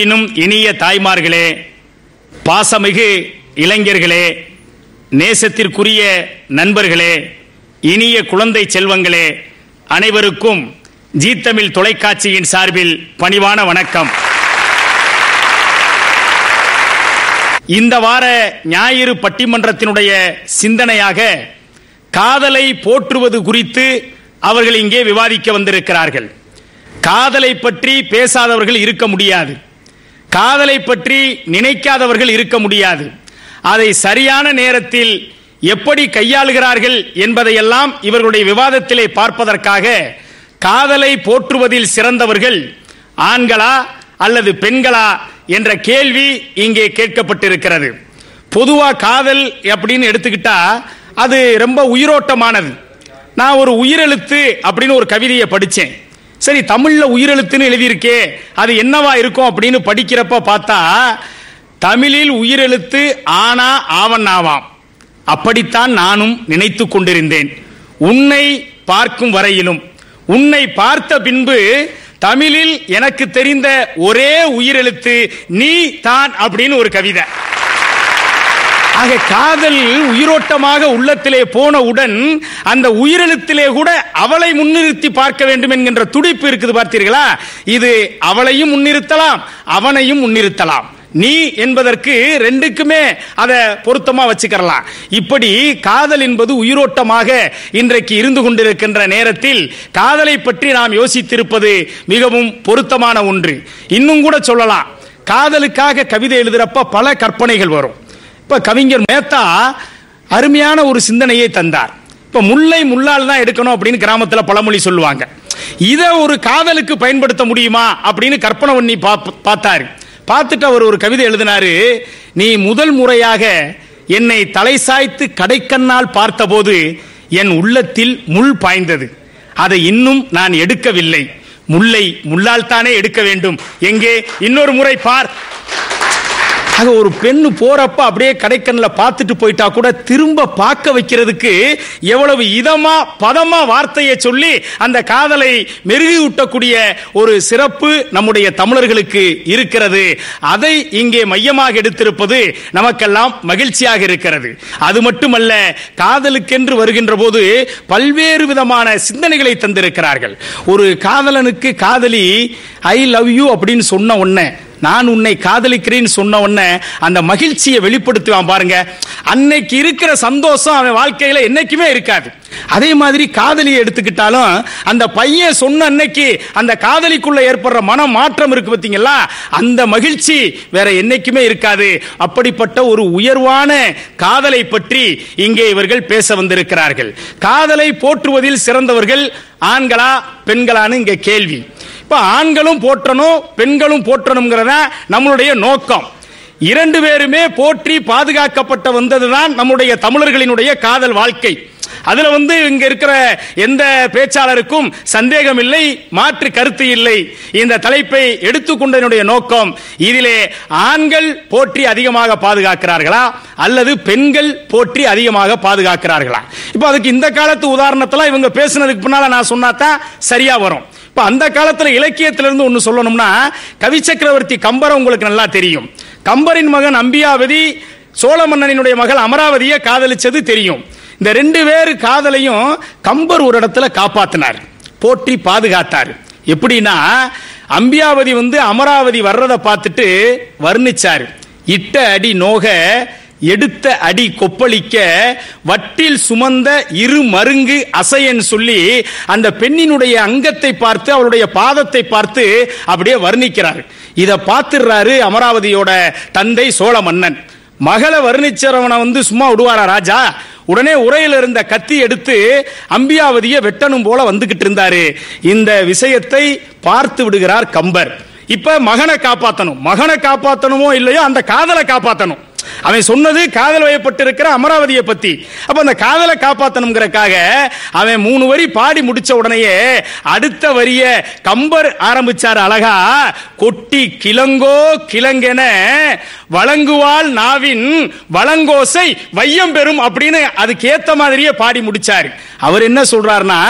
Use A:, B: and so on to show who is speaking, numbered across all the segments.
A: இன்னும் இனிய தாய்மார்களே பாசமிகு இளைஞர்களே நேசத்திற்குரிய நண்பர்களே இனிய குழந்தை செல்வங்களே அனைவருக்கும் ஜி தமிழ் தொலைக்காட்சியின் சார்பில் பணிவான வணக்கம். இந்த வார ஞாயிறு பட்டிமன்றத்தினுடைய சிந்தனையாக காதலை போற்றுவது குறித்து அவர்கள் இங்கே விவாதிக்க வந்திருக்கிறார்கள். காதலை பற்றி பேசாதவர்கள் இருக்க முடியாது. காதலை பற்றி நினைக்காதவர்கள் இருக்க முடியாது. அதை சரியான நேரத்தில் எப்படி கையாளுகிறார்கள் என்பதையெல்லாம் இவர்களுடைய விவாதத்திலே பார்ப்பதற்காக காதலை போற்றுவதில் சிறந்தவர்கள் ஆண்களா அல்லது பெண்களா என்ற கேள்வி இங்கே கேட்கப்பட்டிருக்கிறது. பொதுவா காதல் அப்படின்னு எடுத்துக்கிட்டா அது ரொம்ப உயிரோட்டமானது. நான் ஒரு உயிரெழுத்து அப்படின்னு ஒரு கவிதையை படித்தேன். சரி தமிழ்ல உயிரெழுத்துன்னு எழுதியிருக்கே அது என்னவா இருக்கும் அப்படின்னு படிக்கிறப்ப பார்த்தா தமிழில் உயிரெழுத்து ஆனா ஆவண்ணாவாம். அப்படித்தான் நானும் நினைத்து கொண்டிருந்தேன். உன்னை பார்க்கும் வரையிலும். உன்னை பார்த்த பின்பு தமிழில் எனக்கு தெரிந்த ஒரே உயிரெழுத்து நீ தான் அப்படின்னு ஒரு கவிதை. ஆக காதல் உயிரோட்டமாக உள்ளத்திலே போனவுடன் அந்த உயிரெழுத்திலே கூட அவளை முன்னிறுத்தி பார்க்க வேண்டும் என்கின்ற துடிப்பு இருக்குது பார்த்தீர்களா? இது அவளையும் முன்னிறுத்தலாம் அவனையும் முன்னிறுத்தலாம். நீ என்பதற்கு ரெண்டுக்குமே அதை பொருத்தமா வச்சுக்கலாம் இப்படி காதல் என்பது உயிரோட்டமாக இன்றைக்கு இருந்து கொண்டிருக்கின்ற நேரத்தில் காதலை பற்றி நாம் யோசித்திருப்பது மிகவும் பொருத்தமான ஒன்று. இன்னும் கூட சொல்லலாம். காதலுக்காக கவிதை எழுதுறப்ப பல கற்பனைகள் வரும். இப்போ கவிஞர் மேத்தா அருமையான ஒரு சிந்தனையை தந்தார். இப்ப முல்லை முள்ளால் தான் எடுக்கணும் அப்படின்னு கிராமத்துல பழமொழி சொல்லுவாங்க. இதை ஒரு காதலுக்கு பயன்படுத்த முடியுமா அப்படின்னு கற்பனை பண்ணி பாப்- பார்த்தாரு. பார்த்துட்டு அவர் ஒரு கவிதை எழுதினாரு நீ முதல் முறையாக என்னை தலை சாய்த்து கடைக்கண்ணால் பார்த்தபோது என் உள்ளத்தில் முள் பாய்ந்தது. அதை இன்னும் நான் எடுக்கவில்லை. முல்லை முள்ளால் தானே எடுக்க வேண்டும். எங்கே? இன்னொரு முறை பார். ஆக ஒரு பெண்ணு போறப்ப அப்படியே கடைக்கண்ணில் பார்த்துட்டு போயிட்டா கூட திரும்ப பார்க்க வைக்கிறதுக்கு எவ்வளவு இதமா பதமா வார்த்தையை சொல்லி அந்த காதலை மெருகூட்டக்கூடிய ஒரு சிறப்பு நம்முடைய தமிழர்களுக்கு இருக்கிறது. அதை இங்கே மையமாக எடுத்திருப்பது நமக்கெல்லாம் மகிழ்ச்சியாக இருக்கிறது. அது மட்டுமல்ல காதலுக்கென்று வருகின்ற போது பல்வேறு விதமான சிந்தனைகளை தந்திருக்கிறார்கள். ஒரு காதலனுக்கு காதலி ஐ லவ் யூ அப்படின்னு சொன்ன உடனே நான் உன்னை காதலிக்கிறேன்னு சொன்ன உடனே அந்த மகிழ்ச்சியை வெளிப்படுத்துவான் பாருங்க. அன்னைக்கு இருக்கிற சந்தோஷம் அவன் வாழ்க்கையில என்னைக்குமே இருக்காது. அதே மாதிரி காதலியை எடுத்துக்கிட்டாலும் அந்த பையன் சொன்ன அன்னைக்கு அந்த காதலிக்குள்ள ஏற்படுற மன மாற்றம் இருக்கு பார்த்தீங்களா அந்த மகிழ்ச்சி வேற என்னைக்குமே இருக்காது. அப்படிப்பட்ட ஒரு உயர்வான காதலை பற்றி இங்கே இவர்கள் பேச வந்திருக்கிறார்கள். காதலை போற்றுவதில் சிறந்தவர்கள் ஆண்களா பெண்களான்னு இங்க கேள்வி. இப்ப ஆண்களும் போற்றணும் பெண்களும் போற்றணுங்கிறத நம்மளுடைய நோக்கம். இரண்டு பேருமே போற்றி பாதுகாக்கப்பட்ட வந்ததுதான் நம்முடைய தமிழர்களினுடைய காதல் வாழ்க்கை. அதுல வந்து இங்க இருக்கிற எந்த பேச்சாளருக்கும் சந்தேகம் இல்லை மாற்று கருத்து இல்லை. இந்த தலைப்பை எடுத்துக்கொண்டதனுடைய நோக்கம் இதிலே ஆண்கள் போற்றி அதிகமாக பாதுகாக்கிறார்களா அல்லது பெண்கள் போற்றி அதிகமாக பாதுகாக்கிறார்களா? இப்ப அதுக்கு இந்த காலத்து உதாரணத்தில் இவங்க பேசுனதுக்கு பின்னால நான் சொன்னாதான் சரியா வரும். இப்ப அந்த காலத்துல இலக்கியத்திலிருந்து ஒண்ணு சொல்லணும்னா கவி சக்கரவர்த்தி கம்பரை உங்களுக்கு நல்லா தெரியும். கம்பரின் மகன் அம்பியாவதி சோழ மன்னனினுடைய மகள் அமராவதியை காதலிச்சது தெரியும். இந்த ரெண்டு பேரு காதலையும் கம்பர் ஒரு இடத்துல காப்பாத்தினார். போற்றி பாதுகாத்தார். எப்படின்னா அம்பியாவதி வந்து அமராவதி வர்றதை பார்த்துட்டு வர்ணிச்சார். இட்ட அடி நோக எடுத்த அடி கொப்பளிக்க வட்டில் சுமந்த இரு மருங்கு அசையன் சொல்லி அந்த பெண்ணினுடைய அங்கத்தை பார்த்து அவளுடைய பாதத்தை பார்த்து அப்படியே வர்ணிக்கிறார் இதை பார்த்துடுறாரு அமராவதியோட தந்தை சோழ மன்னன் மகளை வர்ணிச்சரவனை வந்து சும்மா விடுவாரா ராஜா? உடனே உரையில் இருந்த கத்தி எடுத்து அம்பியாவதியை வெட்டணும் போல வந்துகிட்டு இருந்தாரு. இந்த விஷயத்தை பார்த்து விடுகிறார் கம்பர். இப்ப மகனை காப்பாத்தணும். மகனை காப்பாத்தணுமோ இல்லையோ அந்த காதலை காப்பாத்தணும். அவன் சொன்னது காதல் வயப்பட்டிருக்கிற அமராவதியை பத்தி. அப்ப அந்த காதலை காப்பாத்தணுங்கிறக்காக அவன் மூணு வரி பாடி முடிச்ச உடனேயே அடுத்த வரிய கம்பர் ஆரம்பிச்சார் அழகா கொட்டி கிளங்கோ கிளங்கென வழங்குவாள் நாவின் வழங்கோசை வையம் பெறும் அப்படின்னு அதுக்கு ஏத்த மாதிரியே பாடி முடிச்சாரு. அவர் என்ன சொல்றாருன்னா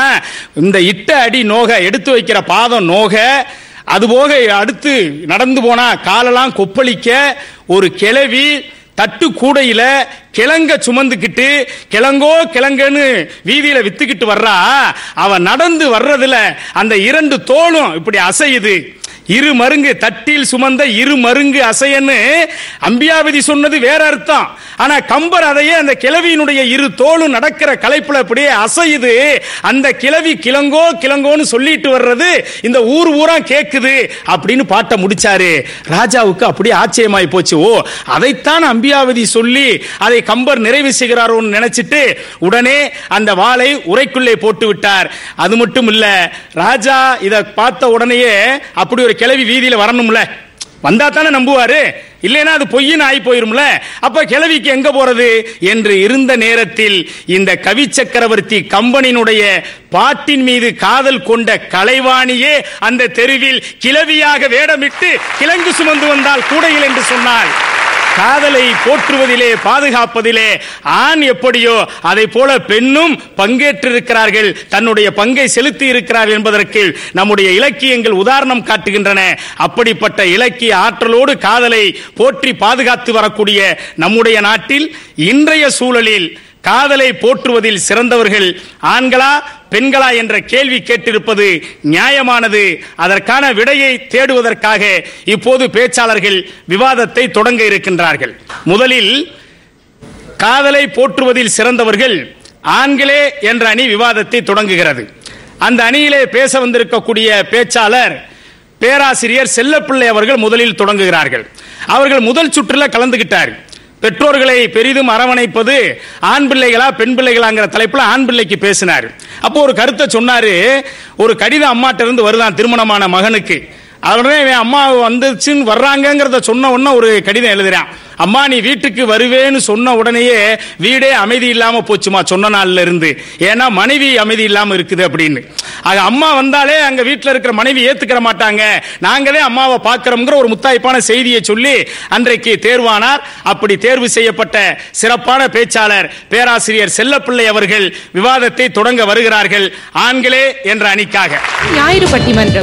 A: இந்த இட்ட அடி நோக எடுத்து வைக்கிற பாதம் நோக அதுபோக அடுத்து நடந்து போனா காலெல்லாம் கொப்பளிக்க ஒரு கிளவி தட்டு கூடையில கிழங்க சுமந்துக்கிட்டு கிழங்கோ கிழங்குன்னு வீதியில வித்துக்கிட்டு வர்றா. அவ நடந்து வர்றதுல அந்த இரண்டு தோளும் இப்படி அசையுது. இரு மருங்கு தட்டில் சுமந்த இரு மருங்கு அசையன்னு அம்பியாவதி சொன்னது வேற அர்த்தம். ஆனா கம்பர் அதையே அந்த கிளவியினுடைய இரு தோளும் நடக்கிற கலைப்புல அப்படியே அசையுது. அந்த கிழவி கிழங்கோ கிழங்கோன்னு சொல்லிட்டு வர்றது இந்த ஊர் ஊரா கேக்குது அப்படின்னு பாட்டை முடிச்சாரு. ராஜாவுக்கு அப்படியே ஆச்சரியமாய் போச்சு. ஓ அதைத்தான் அம்பியாவதி சொல்லி அதை கம்பர் நிறைவு செய்கிறாரோன்னு நினைச்சிட்டு உடனே அந்த வாளை உரைக்குள்ளே போட்டு விட்டார் அது மட்டும் இல்ல ராஜா இத பார்த்த உடனேயே அப்படி ஒரு கிளவி வீதியில வரணும்ல. வந்தா தானே நம்புவாரு. இல்லைன்னா அது பொய்யின் ஆகி போயிரும்ல. அப்ப கிழவிக்கு எங்க போறது? என்று இருந்த நேரத்தில் இந்த கவி சக்கரவர்த்தி கம்பனினுடைய பாட்டின் மீது காதல் கொண்ட கலைவாணியே அந்த தெருவில் கிழவியாக வேடமிட்டு கிழங்கு சுமந்து வந்தால் கூடையில் என்று சொன்னாள். காதலை போற்றுவதிலே பாதுகாப்பதிலே ஆண் எப்படியோ அதை போல பெண்ணும் பங்கேற்றிருக்கிறார்கள். தன்னுடைய பங்கை செலுத்தி இருக்கிறார்கள் என்பதற்கு நம்முடைய இலக்கியங்கள் உதாரணம் காட்டுகின்றன. அப்படிப்பட்ட இலக்கிய ஆற்றலோடு காதலை போற்றி பாதுகாத்து வரக்கூடிய நம்முடைய நாட்டில் இன்றைய சூழலில் காதலை போற்றுவதில் சிறந்தவர்கள் ஆண்களா பெண்களா என்ற கேள்வி கேட்டிருப்பது நியாயமானது. அதற்கான விடையை தேடுவதற்காக இப்போது பேச்சாளர்கள் விவாதத்தை தொடங்க இருக்கின்றார்கள். முதலில் காதலை போற்றுவதில் சிறந்தவர்கள் ஆண்களே என்ற அணி விவாதத்தை தொடங்குகிறது. அந்த அணியிலே பேச வந்திருக்கக்கூடிய பேச்சாளர் பேராசிரியர் செல்லப்பிள்ளை அவர்கள் முதலில் தொடங்குகிறார்கள். அவர்கள் முதல் சுற்றுல கலந்துகிட்டார்கள் பெற்றோர்களை பெரிதும் அரவணைப்பது ஆண் பிள்ளைகளா பெண் பிள்ளைகளாங்கிற தலைப்புல ஆண் பிள்ளைக்கு பேசினார். அப்போ ஒரு கருத்தை சொன்னாரு ஒரு கடிதம் அம்மாட்ட இருந்து வருதான் திருமணமான மகனுக்கு. அதனுடனே என் அம்மா வந்துச்சுன்னு வர்றாங்கங்கிறத சொன்ன உடனே ஒரு கடிதம் எழுதுறான். அம்மா நீ வீட்டுக்கு வருவேன்னு சொன்ன உடனேயே வீடே அமைதி இல்லாம போச்சுமா சொன்ன நாள்ல இருந்து? ஏன்னா மனைவி அமைதி இல்லாம இருக்குது அப்படின்னு. அது அம்மா வந்தாலே அங்க வீட்டுல இருக்கிற மனைவி ஏத்துக்கிற மாட்டாங்க. நாங்களே அம்மாவை பார்க்கிறோம்ங்கிற ஒரு முத்தாய்ப்பான செய்தியை சொல்லி அன்றைக்கு தேர்வானார். அப்படி தேர்வு செய்யப்பட்ட சிறப்பான பேச்சாளர் பேராசிரியர் செல்லப்பிள்ளை அவர்கள் விவாதத்தை தொடங்க வருகிறார்கள். ஆண்களே என்ற அணிக்காக.
B: ஞாயிறு பட்டிமன்றம்.